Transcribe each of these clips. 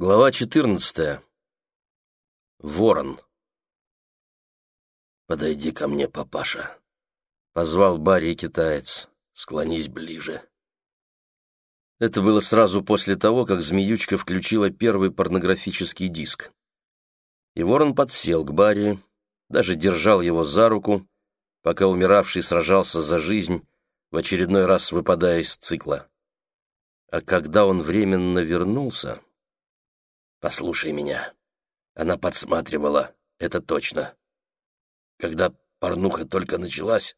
Глава 14. Ворон. «Подойди ко мне, папаша», — позвал Барри китаец. «Склонись ближе». Это было сразу после того, как Змеючка включила первый порнографический диск. И Ворон подсел к Барри, даже держал его за руку, пока умиравший сражался за жизнь, в очередной раз выпадая из цикла. А когда он временно вернулся Послушай меня. Она подсматривала, это точно. Когда порнуха только началась,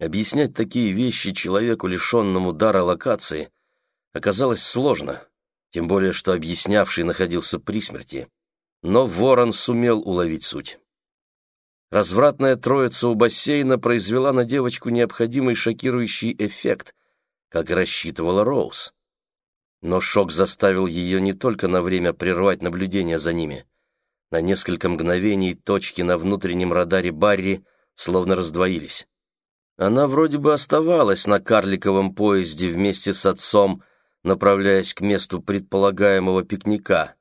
объяснять такие вещи человеку, лишенному дара локации, оказалось сложно, тем более что объяснявший находился при смерти. Но Ворон сумел уловить суть. Развратная троица у бассейна произвела на девочку необходимый шокирующий эффект, как рассчитывала Роуз. Но шок заставил ее не только на время прервать наблюдение за ними. На несколько мгновений точки на внутреннем радаре Барри словно раздвоились. Она вроде бы оставалась на карликовом поезде вместе с отцом, направляясь к месту предполагаемого пикника.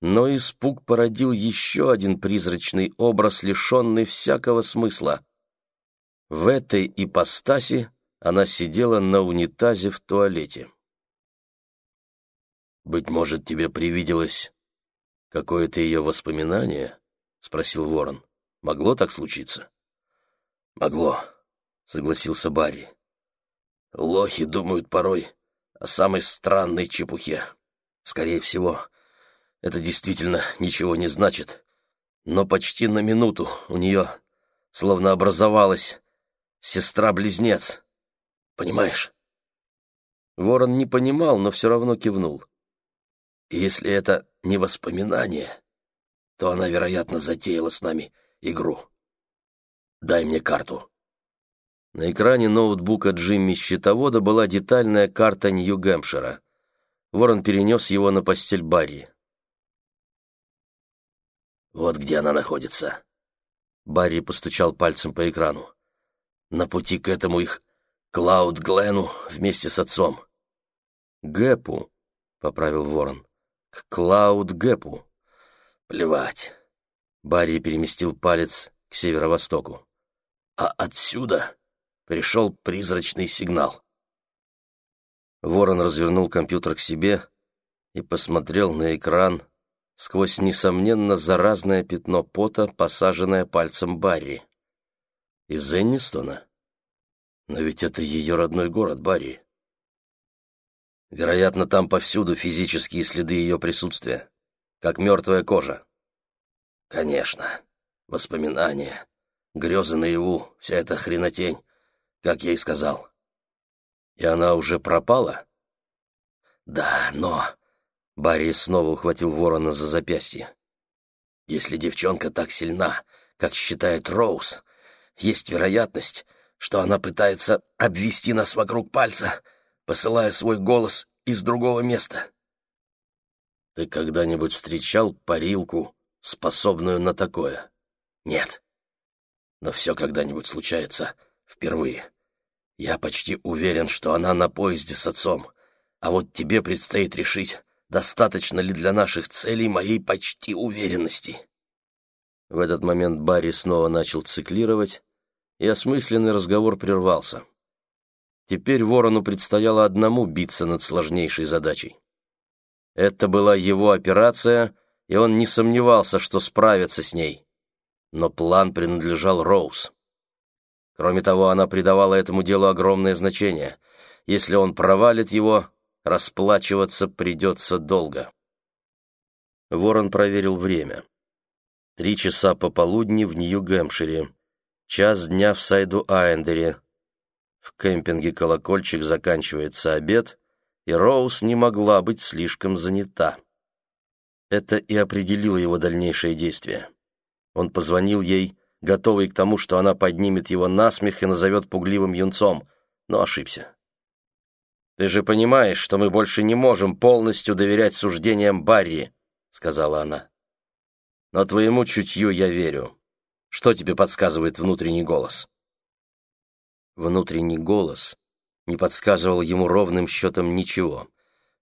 Но испуг породил еще один призрачный образ, лишенный всякого смысла. В этой ипостаси она сидела на унитазе в туалете. «Быть может, тебе привиделось какое-то ее воспоминание?» — спросил Ворон. «Могло так случиться?» «Могло», — согласился Барри. «Лохи думают порой о самой странной чепухе. Скорее всего, это действительно ничего не значит, но почти на минуту у нее словно образовалась сестра-близнец. Понимаешь?» Ворон не понимал, но все равно кивнул. И если это не воспоминание, то она, вероятно, затеяла с нами игру. Дай мне карту. На экране ноутбука Джимми Щитовода была детальная карта Нью-Гэмпшира. Ворон перенес его на постель Барри. «Вот где она находится». Барри постучал пальцем по экрану. «На пути к этому их Клауд Глену вместе с отцом». «Гэпу», — поправил Ворон к Клауд Гэпу. Плевать. Барри переместил палец к северо-востоку. А отсюда пришел призрачный сигнал. Ворон развернул компьютер к себе и посмотрел на экран сквозь, несомненно, заразное пятно пота, посаженное пальцем Барри. Из Эннистона? Но ведь это ее родной город, Барри. Вероятно, там повсюду физические следы ее присутствия, как мертвая кожа. Конечно, воспоминания, грезы наяву, вся эта хренотень, как я и сказал. И она уже пропала? Да, но... Барри снова ухватил ворона за запястье. Если девчонка так сильна, как считает Роуз, есть вероятность, что она пытается обвести нас вокруг пальца — посылая свой голос из другого места. Ты когда-нибудь встречал парилку, способную на такое? Нет. Но все когда-нибудь случается впервые. Я почти уверен, что она на поезде с отцом. А вот тебе предстоит решить, достаточно ли для наших целей моей почти уверенности. В этот момент Барри снова начал циклировать, и осмысленный разговор прервался. Теперь Ворону предстояло одному биться над сложнейшей задачей. Это была его операция, и он не сомневался, что справится с ней. Но план принадлежал Роуз. Кроме того, она придавала этому делу огромное значение. Если он провалит его, расплачиваться придется долго. Ворон проверил время. Три часа пополудни в Нью-Гэмпшире, час дня в Сайду-Айндере, в кемпинге «Колокольчик» заканчивается обед, и Роуз не могла быть слишком занята. Это и определило его дальнейшие действия. Он позвонил ей, готовый к тому, что она поднимет его на смех и назовет пугливым юнцом, но ошибся. «Ты же понимаешь, что мы больше не можем полностью доверять суждениям Барри», — сказала она. «Но твоему чутью я верю. Что тебе подсказывает внутренний голос?» Внутренний голос не подсказывал ему ровным счетом ничего,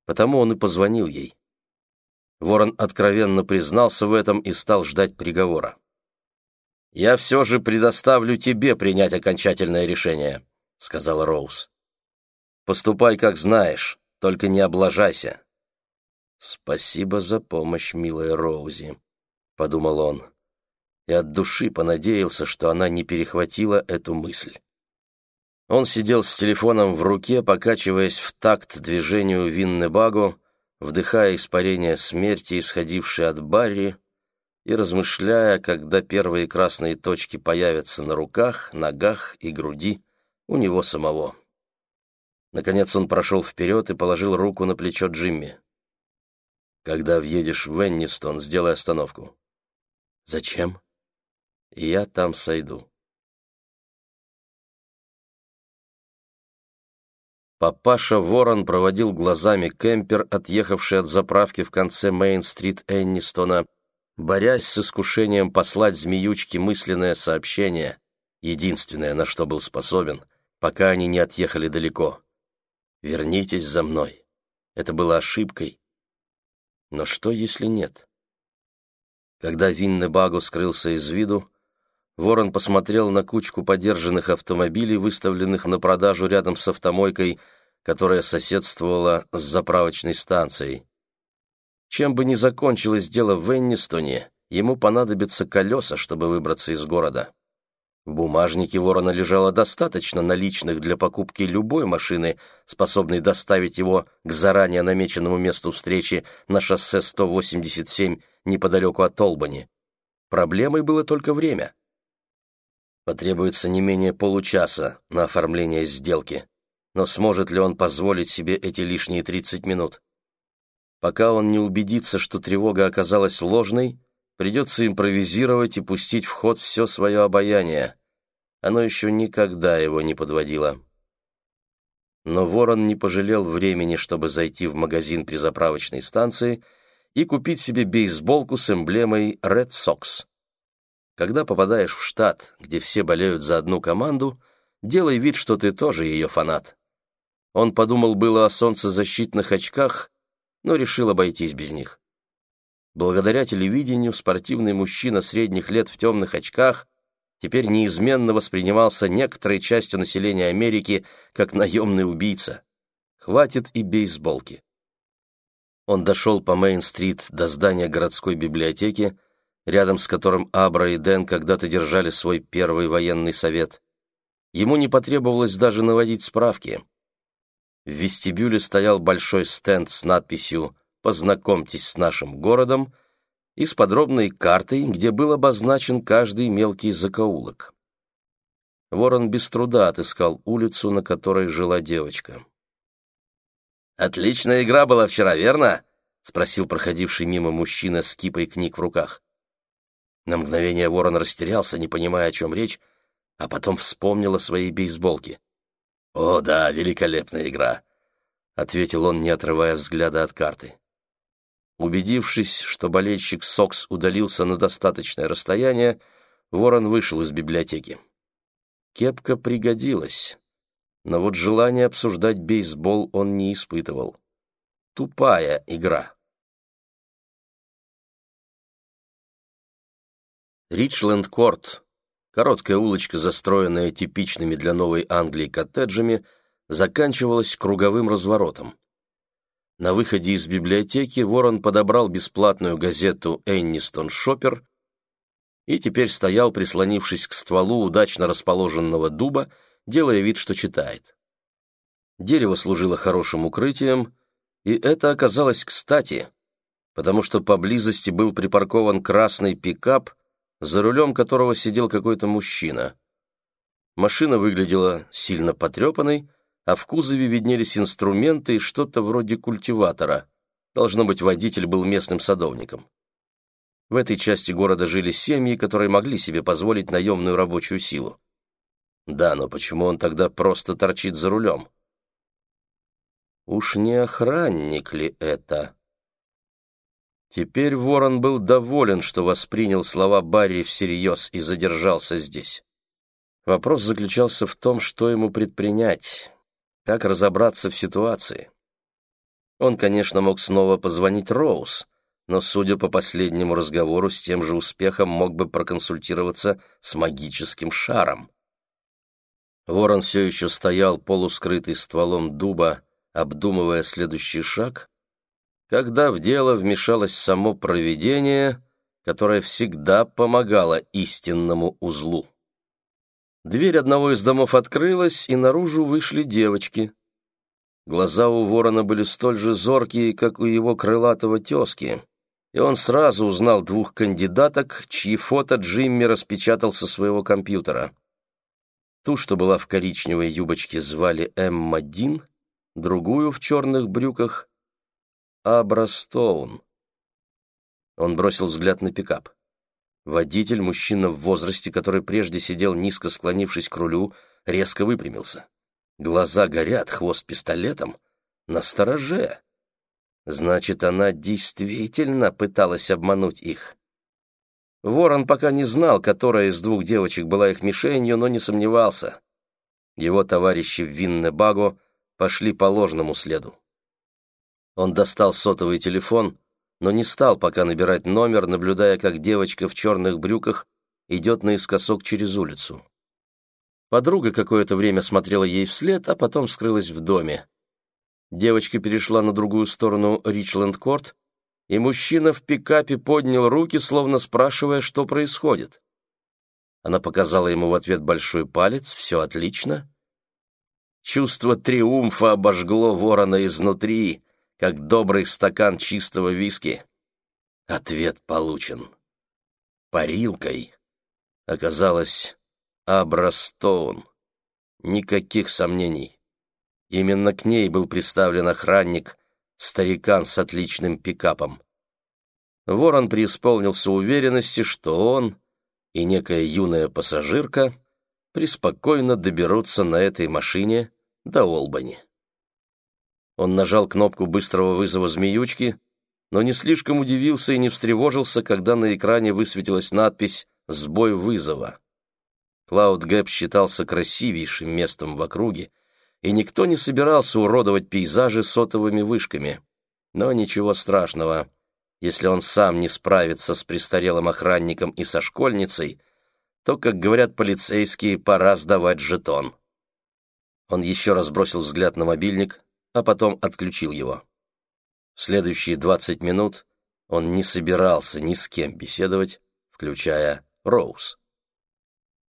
потому он и позвонил ей. Ворон откровенно признался в этом и стал ждать приговора. «Я все же предоставлю тебе принять окончательное решение», — сказала Роуз. «Поступай, как знаешь, только не облажайся». «Спасибо за помощь, милая Роузи», — подумал он, и от души понадеялся, что она не перехватила эту мысль. Он сидел с телефоном в руке, покачиваясь в такт движению Виннебагу, вдыхая испарение смерти, исходившее от Барри, и размышляя, когда первые красные точки появятся на руках, ногах и груди у него самого. Наконец он прошел вперед и положил руку на плечо Джимми. «Когда въедешь в Веннистон, сделай остановку». «Зачем?» «Я там сойду». Папаша Ворон проводил глазами кемпер, отъехавший от заправки в конце Мейн-стрит Эннистона, борясь с искушением послать змеючке мысленное сообщение, единственное, на что был способен, пока они не отъехали далеко. «Вернитесь за мной». Это было ошибкой. Но что, если нет? Когда Виннебагу скрылся из виду, Ворон посмотрел на кучку подержанных автомобилей, выставленных на продажу рядом с автомойкой, которая соседствовала с заправочной станцией. Чем бы ни закончилось дело в Эннистоне, ему понадобятся колеса, чтобы выбраться из города. В бумажнике Ворона лежало достаточно наличных для покупки любой машины, способной доставить его к заранее намеченному месту встречи на шоссе 187 неподалеку от Толбани. Проблемой было только время. Потребуется не менее получаса на оформление сделки. Но сможет ли он позволить себе эти лишние 30 минут? Пока он не убедится, что тревога оказалась ложной, придется импровизировать и пустить в ход все свое обаяние. Оно еще никогда его не подводило. Но Ворон не пожалел времени, чтобы зайти в магазин при заправочной станции и купить себе бейсболку с эмблемой Red Sox. Когда попадаешь в штат, где все болеют за одну команду, делай вид, что ты тоже ее фанат. Он подумал было о солнцезащитных очках, но решил обойтись без них. Благодаря телевидению спортивный мужчина средних лет в темных очках теперь неизменно воспринимался некоторой частью населения Америки как наемный убийца. Хватит и бейсболки. Он дошел по Мейн-стрит до здания городской библиотеки, рядом с которым Абра и Дэн когда-то держали свой первый военный совет. Ему не потребовалось даже наводить справки. В вестибюле стоял большой стенд с надписью «Познакомьтесь с нашим городом» и с подробной картой, где был обозначен каждый мелкий закоулок. Ворон без труда отыскал улицу, на которой жила девочка. «Отличная игра была вчера, верно?» — спросил проходивший мимо мужчина с кипой книг в руках. На мгновение ворон растерялся, не понимая, о чем речь, а потом вспомнил о своей бейсболке. «О, да, великолепная игра», — ответил он, не отрывая взгляда от карты. Убедившись, что болельщик Сокс удалился на достаточное расстояние, ворон вышел из библиотеки. Кепка пригодилась, но вот желания обсуждать бейсбол он не испытывал. Тупая игра. Ричленд-Корт, короткая улочка, застроенная типичными для Новой Англии коттеджами, заканчивалась круговым разворотом. На выходе из библиотеки Ворон подобрал бесплатную газету «Эннистон Шоппер» и теперь стоял, прислонившись к стволу удачно расположенного дуба, делая вид, что читает. Дерево служило хорошим укрытием, и это оказалось кстати, потому что поблизости был припаркован красный пикап за рулем которого сидел какой-то мужчина. Машина выглядела сильно потрепанной, а в кузове виднелись инструменты и что-то вроде культиватора. Должно быть, водитель был местным садовником. В этой части города жили семьи, которые могли себе позволить наемную рабочую силу. Да, но почему он тогда просто торчит за рулем? Уж не охранник ли это? Теперь Ворон был доволен, что воспринял слова Барри всерьез и задержался здесь. Вопрос заключался в том, что ему предпринять, как разобраться в ситуации. Он, конечно, мог снова позвонить Роуз, но, судя по последнему разговору, с тем же успехом мог бы проконсультироваться с магическим шаром. Ворон все еще стоял, полускрытый стволом дуба, обдумывая следующий шаг, когда в дело вмешалось само провидение, которое всегда помогало истинному узлу. Дверь одного из домов открылась, и наружу вышли девочки. Глаза у ворона были столь же зоркие, как у его крылатого тезки, и он сразу узнал двух кандидаток, чьи фото Джимми распечатал со своего компьютера. Ту, что была в коричневой юбочке, звали Эмма Дин, другую в черных брюках — Абра Стоун. Он бросил взгляд на пикап. Водитель, мужчина в возрасте, который прежде сидел низко склонившись к рулю, резко выпрямился. Глаза горят, хвост пистолетом. На стороже. Значит, она действительно пыталась обмануть их. Ворон пока не знал, которая из двух девочек была их мишенью, но не сомневался. Его товарищи в Виннебаго пошли по ложному следу. Он достал сотовый телефон, но не стал пока набирать номер, наблюдая, как девочка в черных брюках идет наискосок через улицу. Подруга какое-то время смотрела ей вслед, а потом скрылась в доме. Девочка перешла на другую сторону Ричленд-Корт, и мужчина в пикапе поднял руки, словно спрашивая, что происходит. Она показала ему в ответ большой палец, все отлично. Чувство триумфа обожгло ворона изнутри, как добрый стакан чистого виски. Ответ получен. Парилкой оказалась Абра Стоун. Никаких сомнений. Именно к ней был представлен охранник, старикан с отличным пикапом. Ворон преисполнился уверенности, что он и некая юная пассажирка преспокойно доберутся на этой машине до Олбани. Он нажал кнопку быстрого вызова змеючки, но не слишком удивился и не встревожился, когда на экране высветилась надпись «Сбой вызова». Клауд Гэп считался красивейшим местом в округе, и никто не собирался уродовать пейзажи сотовыми вышками. Но ничего страшного. Если он сам не справится с престарелым охранником и со школьницей, то, как говорят полицейские, пора сдавать жетон. Он еще раз бросил взгляд на мобильник, а потом отключил его. В следующие двадцать минут он не собирался ни с кем беседовать, включая Роуз.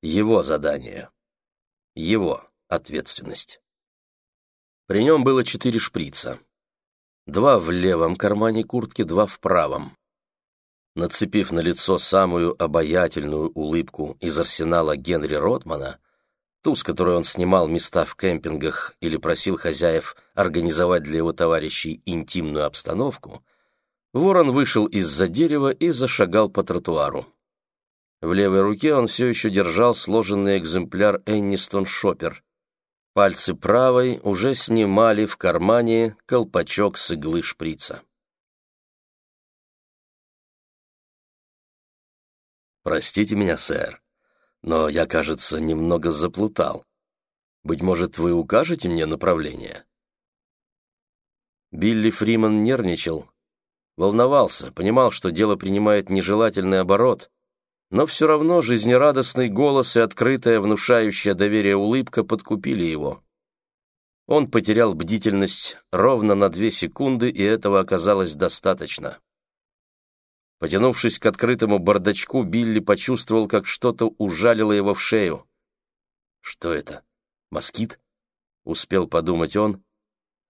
Его задание. Его ответственность. При нем было четыре шприца. Два в левом кармане куртки, два в правом. Нацепив на лицо самую обаятельную улыбку из арсенала Генри Ротмана, ту, с которой он снимал места в кемпингах или просил хозяев организовать для его товарищей интимную обстановку, ворон вышел из-за дерева и зашагал по тротуару. В левой руке он все еще держал сложенный экземпляр Эннистон Шоппер, Пальцы правой уже снимали в кармане колпачок с иглы шприца. «Простите меня, сэр, но я, кажется, немного заплутал. Быть может, вы укажете мне направление?» Билли Фриман нервничал, волновался, понимал, что дело принимает нежелательный оборот, но все равно жизнерадостный голос и открытая, внушающая доверие улыбка подкупили его. Он потерял бдительность ровно на две секунды, и этого оказалось достаточно. Потянувшись к открытому бардачку, Билли почувствовал, как что-то ужалило его в шею. «Что это? Москит?» — успел подумать он,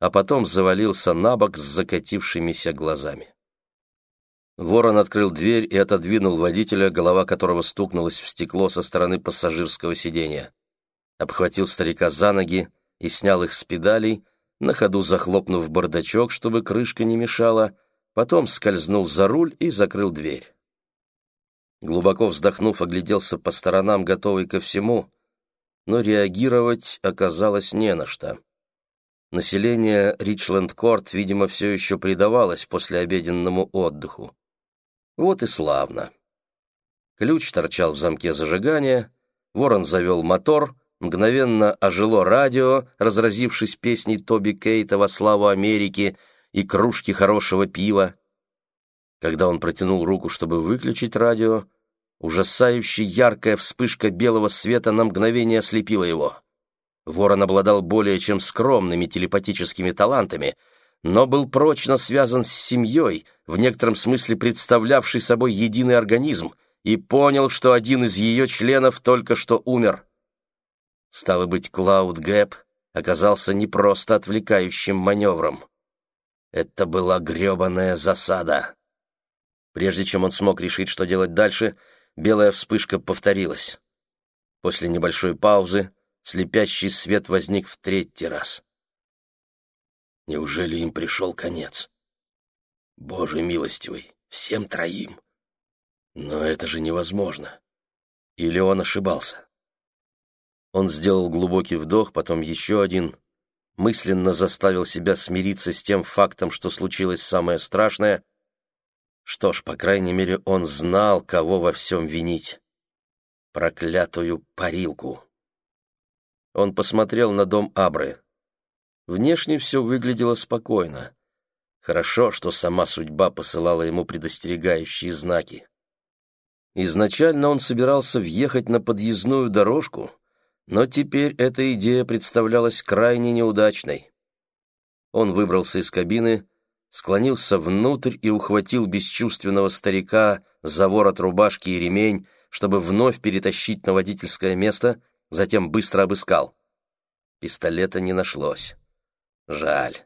а потом завалился на бок с закатившимися глазами. Ворон открыл дверь и отодвинул водителя, голова которого стукнулась в стекло со стороны пассажирского сиденья. Обхватил старика за ноги и снял их с педалей, на ходу захлопнув бардачок, чтобы крышка не мешала, потом скользнул за руль и закрыл дверь. Глубоко вздохнув, огляделся по сторонам, готовый ко всему, но реагировать оказалось не на что. Население Ричленд-Корт, видимо, все еще предавалось послеобеденному отдыху. Вот и славно. Ключ торчал в замке зажигания, ворон завел мотор, мгновенно ожило радио, разразившись песней Тоби Кейта во славу Америки и кружки хорошего пива. Когда он протянул руку, чтобы выключить радио, ужасающая яркая вспышка белого света на мгновение ослепила его. Ворон обладал более чем скромными телепатическими талантами, но был прочно связан с семьей, в некотором смысле представлявший собой единый организм, и понял, что один из ее членов только что умер. Стало быть, Клауд Гэп оказался не просто отвлекающим маневром. Это была гребаная засада. Прежде чем он смог решить, что делать дальше, белая вспышка повторилась. После небольшой паузы слепящий свет возник в третий раз. Неужели им пришел конец? Боже милостивый, всем троим! Но это же невозможно. Или он ошибался? Он сделал глубокий вдох, потом еще один, мысленно заставил себя смириться с тем фактом, что случилось самое страшное. Что ж, по крайней мере, он знал, кого во всем винить. Проклятую парилку. Он посмотрел на дом Абры. Внешне все выглядело спокойно. Хорошо, что сама судьба посылала ему предостерегающие знаки. Изначально он собирался въехать на подъездную дорожку, но теперь эта идея представлялась крайне неудачной. Он выбрался из кабины, склонился внутрь и ухватил бесчувственного старика за ворот рубашки и ремень, чтобы вновь перетащить на водительское место, затем быстро обыскал. Пистолета не нашлось. Жаль.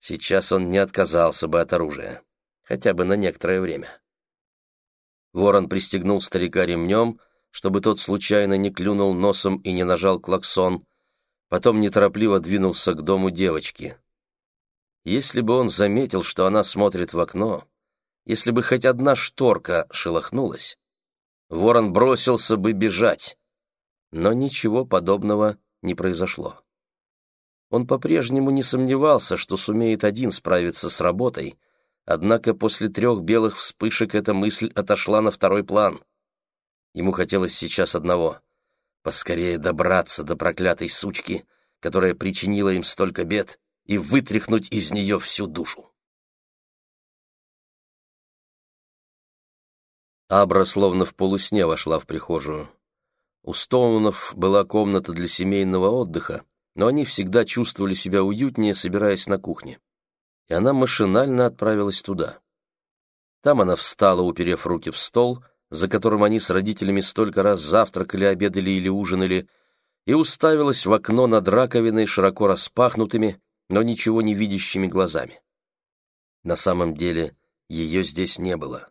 Сейчас он не отказался бы от оружия. Хотя бы на некоторое время. Ворон пристегнул старика ремнем, чтобы тот случайно не клюнул носом и не нажал клаксон, потом неторопливо двинулся к дому девочки. Если бы он заметил, что она смотрит в окно, если бы хоть одна шторка шелохнулась, ворон бросился бы бежать. Но ничего подобного не произошло. Он по-прежнему не сомневался, что сумеет один справиться с работой, однако после трех белых вспышек эта мысль отошла на второй план. Ему хотелось сейчас одного — поскорее добраться до проклятой сучки, которая причинила им столько бед, и вытряхнуть из нее всю душу. Абра словно в полусне вошла в прихожую. У Стоунов была комната для семейного отдыха, но они всегда чувствовали себя уютнее, собираясь на кухне. И она машинально отправилась туда. Там она встала, уперев руки в стол, за которым они с родителями столько раз завтракали, обедали или ужинали, и уставилась в окно над раковиной широко распахнутыми, но ничего не видящими глазами. На самом деле ее здесь не было.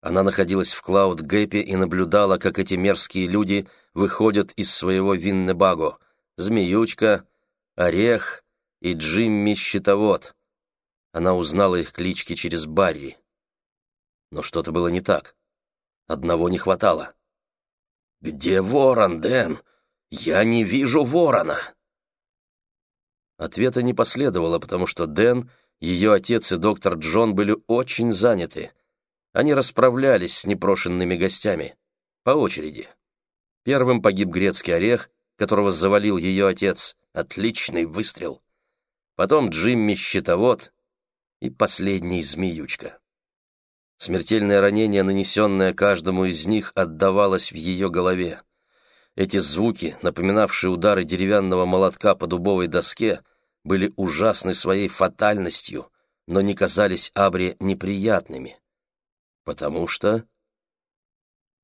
Она находилась в Клауд-Гэпе и наблюдала, как эти мерзкие люди выходят из своего Виннебаго, Змеючка, Орех и Джимми-щитовод. Она узнала их клички через Барри. Но что-то было не так. Одного не хватало. «Где ворон, Дэн? Я не вижу ворона!» Ответа не последовало, потому что Дэн, ее отец и доктор Джон были очень заняты. Они расправлялись с непрошенными гостями. По очереди. Первым погиб грецкий орех, которого завалил ее отец. Отличный выстрел. Потом Джимми щитовод и последний змеючка. Смертельное ранение, нанесенное каждому из них, отдавалось в ее голове. Эти звуки, напоминавшие удары деревянного молотка по дубовой доске, были ужасны своей фатальностью, но не казались Абре неприятными. Потому что...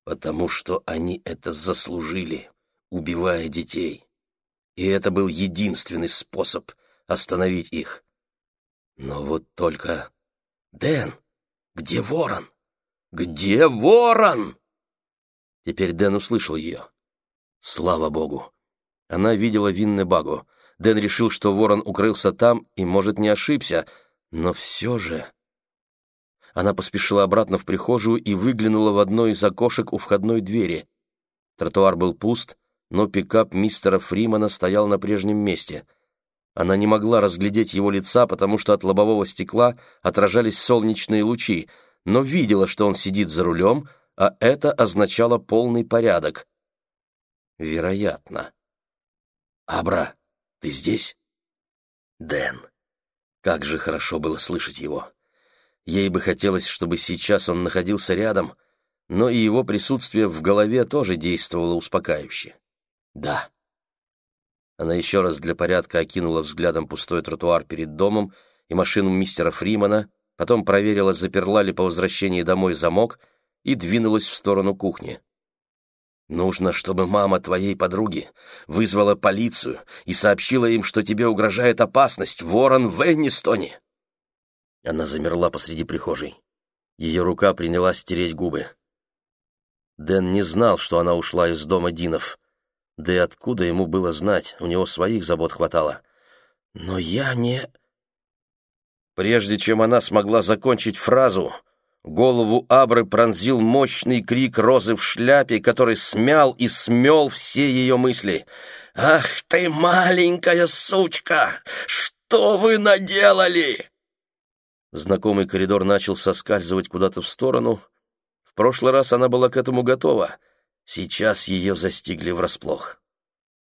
Потому что они это заслужили, убивая детей. И это был единственный способ остановить их. Но вот только... Дэн, где ворон? Где ворон? Теперь Дэн услышал ее. Слава богу. Она видела Виннебагу. Дэн решил, что ворон укрылся там и, может, не ошибся, но все же... Она поспешила обратно в прихожую и выглянула в одно из окошек у входной двери. Тротуар был пуст, но пикап мистера Фримана стоял на прежнем месте. Она не могла разглядеть его лица, потому что от лобового стекла отражались солнечные лучи, но видела, что он сидит за рулем, а это означало полный порядок. Вероятно. «Абра, ты здесь?» «Дэн». Как же хорошо было слышать его. Ей бы хотелось, чтобы сейчас он находился рядом, но и его присутствие в голове тоже действовало успокаивающе. Да. Она еще раз для порядка окинула взглядом пустой тротуар перед домом и машину мистера Фримана, потом проверила, заперла ли по возвращении домой замок и двинулась в сторону кухни. Нужно, чтобы мама твоей подруги вызвала полицию и сообщила им, что тебе угрожает опасность, ворон в Эннистоне. Она замерла посреди прихожей. Ее рука принялась стереть губы. Дэн не знал, что она ушла из дома Динов. Да и откуда ему было знать, у него своих забот хватало. Но я не... Прежде чем она смогла закончить фразу, Голову Абры пронзил мощный крик Розы в шляпе, который смял и смел все ее мысли. «Ах ты, маленькая сучка! Что вы наделали?» Знакомый коридор начал соскальзывать куда-то в сторону. В прошлый раз она была к этому готова. Сейчас ее застигли врасплох.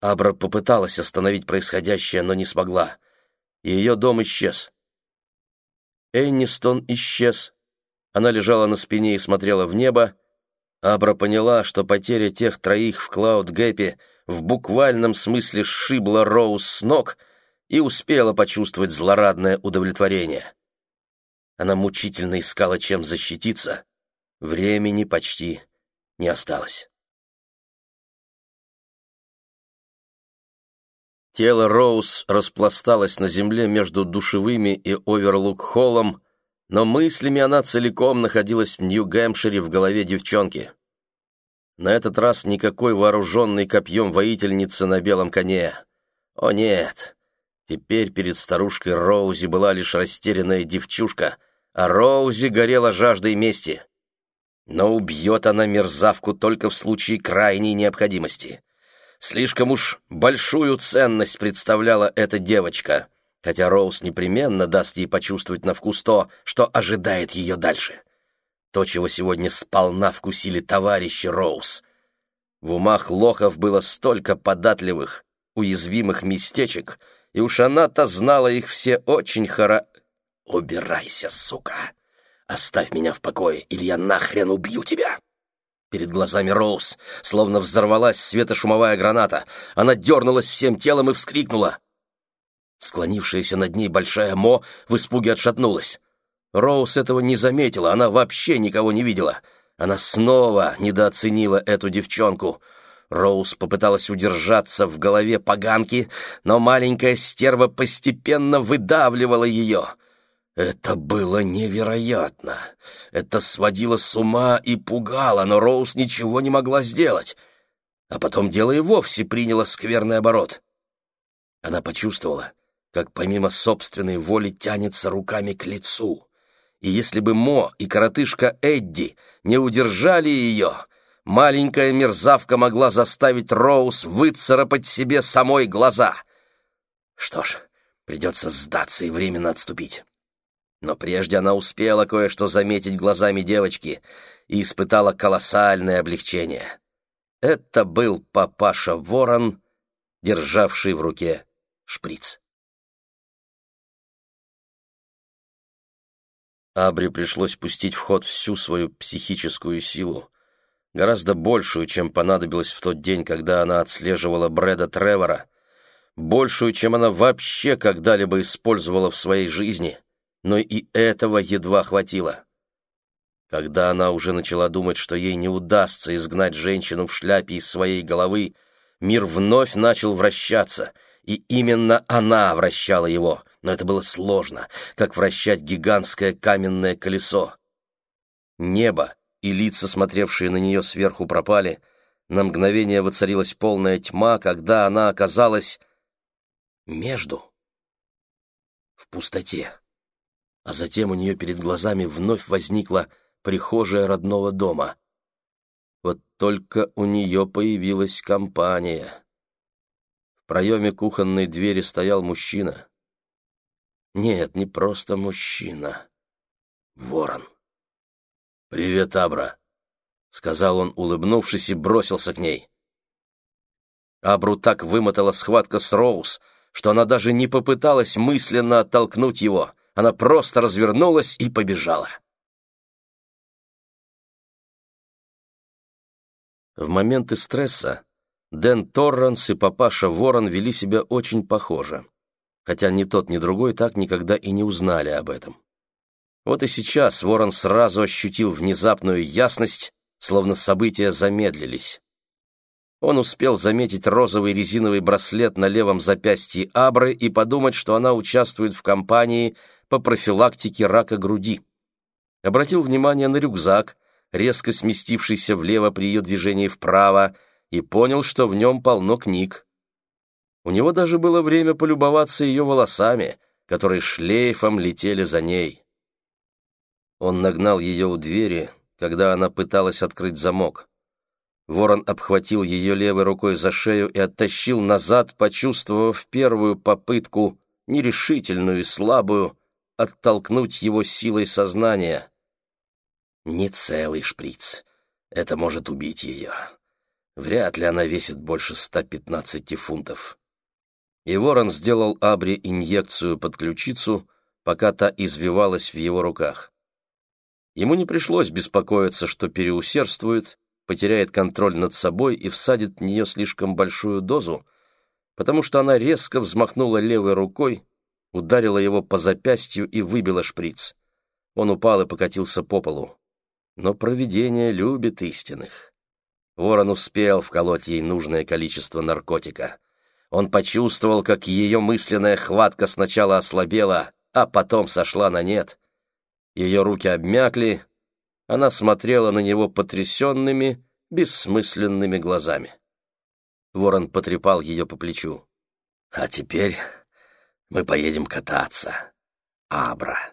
Абра попыталась остановить происходящее, но не смогла. Ее дом исчез. Эннистон исчез, она лежала на спине и смотрела в небо. Абра поняла, что потеря тех троих в Клауд-Гэпе в буквальном смысле сшибла Роуз с ног и успела почувствовать злорадное удовлетворение. Она мучительно искала, чем защититься. Времени почти не осталось. Тело Роуз распласталось на земле между душевыми и Оверлук-холлом, но мыслями она целиком находилась в Нью-Гэмпшире в голове девчонки. На этот раз никакой вооруженной копьем воительницы на белом коне. О нет, теперь перед старушкой Роузи была лишь растерянная девчушка, а Роузи горела жаждой мести. Но убьет она мерзавку только в случае крайней необходимости. Слишком уж большую ценность представляла эта девочка — хотя Роуз непременно даст ей почувствовать на вкус то, что ожидает ее дальше. То, чего сегодня сполна вкусили товарищи Роуз. В умах лохов было столько податливых, уязвимых местечек, и уж она-то знала их все очень хоро... «Убирайся, сука! Оставь меня в покое, или я нахрен убью тебя!» Перед глазами Роуз словно взорвалась светошумовая граната. Она дернулась всем телом и вскрикнула. Склонившаяся над ней большая Мо в испуге отшатнулась. Роуз этого не заметила, она вообще никого не видела. Она снова недооценила эту девчонку. Роуз попыталась удержаться в голове поганки, но маленькая стерва постепенно выдавливала ее. Это было невероятно. Это сводило с ума и пугало, но Роуз ничего не могла сделать. А потом дело и вовсе приняло скверный оборот. Она почувствовала, как помимо собственной воли тянется руками к лицу. И если бы Мо и коротышка Эдди не удержали ее, маленькая мерзавка могла заставить Роуз выцарапать себе самой глаза. Что ж, придется сдаться и временно отступить. Но прежде она успела кое-что заметить глазами девочки и испытала колоссальное облегчение. Это был папаша Ворон, державший в руке шприц. Абри пришлось пустить в ход всю свою психическую силу, гораздо большую, чем понадобилось в тот день, когда она отслеживала Брэда Тревора, большую, чем она вообще когда-либо использовала в своей жизни, но и этого едва хватило. Когда она уже начала думать, что ей не удастся изгнать женщину в шляпе из своей головы, мир вновь начал вращаться, и именно она вращала его, но это было сложно, как вращать гигантское каменное колесо. Небо и лица, смотревшие на нее сверху, пропали. На мгновение воцарилась полная тьма, когда она оказалась между, в пустоте. А затем у нее перед глазами вновь возникла прихожая родного дома. Вот только у нее появилась компания. В проеме кухонной двери стоял мужчина. Нет, не просто мужчина. Ворон. «Привет, Абра», — сказал он, улыбнувшись, и бросился к ней. Абру так вымотала схватка с Роуз, что она даже не попыталась мысленно оттолкнуть его. Она просто развернулась и побежала. В моменты стресса Дэн Торранс и папаша Ворон вели себя очень похоже, хотя ни тот, ни другой так никогда и не узнали об этом. Вот и сейчас Ворон сразу ощутил внезапную ясность, словно события замедлились. Он успел заметить розовый резиновый браслет на левом запястье Абры и подумать, что она участвует в кампании по профилактике рака груди. Обратил внимание на рюкзак, резко сместившийся влево при ее движении вправо, и понял, что в нем полно книг. У него даже было время полюбоваться ее волосами, которые шлейфом летели за ней. Он нагнал ее у двери, когда она пыталась открыть замок. Ворон обхватил ее левой рукой за шею и оттащил назад, почувствовав первую попытку, нерешительную и слабую, оттолкнуть его силой сознания. Не целый шприц. Это может убить ее. Вряд ли она весит больше 115 фунтов. И Ворон сделал Абри инъекцию под ключицу, пока та извивалась в его руках. Ему не пришлось беспокоиться, что переусердствует, потеряет контроль над собой и всадит в нее слишком большую дозу, потому что она резко взмахнула левой рукой, ударила его по запястью и выбила шприц. Он упал и покатился по полу. Но провидение любит истинных. Ворон успел вколоть ей нужное количество наркотика. Он почувствовал, как ее мысленная хватка сначала ослабела, а потом сошла на нет. Ее руки обмякли, она смотрела на него потрясенными, бессмысленными глазами. Ворон потрепал ее по плечу. «А теперь мы поедем кататься, Абра».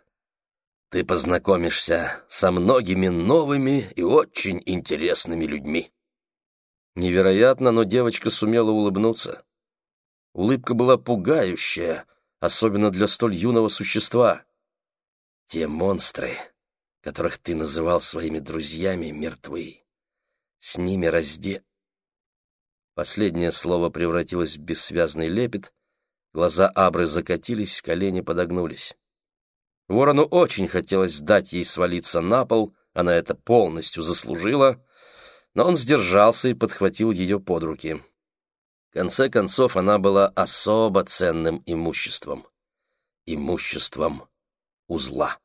Ты познакомишься со многими новыми и очень интересными людьми. Невероятно, но девочка сумела улыбнуться. Улыбка была пугающая, особенно для столь юного существа. Те монстры, которых ты называл своими друзьями, мертвы. С ними разде... Последнее слово превратилось в бессвязный лепет, глаза Абры закатились, колени подогнулись. Ворону очень хотелось дать ей свалиться на пол, она это полностью заслужила, но он сдержался и подхватил ее под руки. В конце концов, она была особо ценным имуществом. Имуществом узла.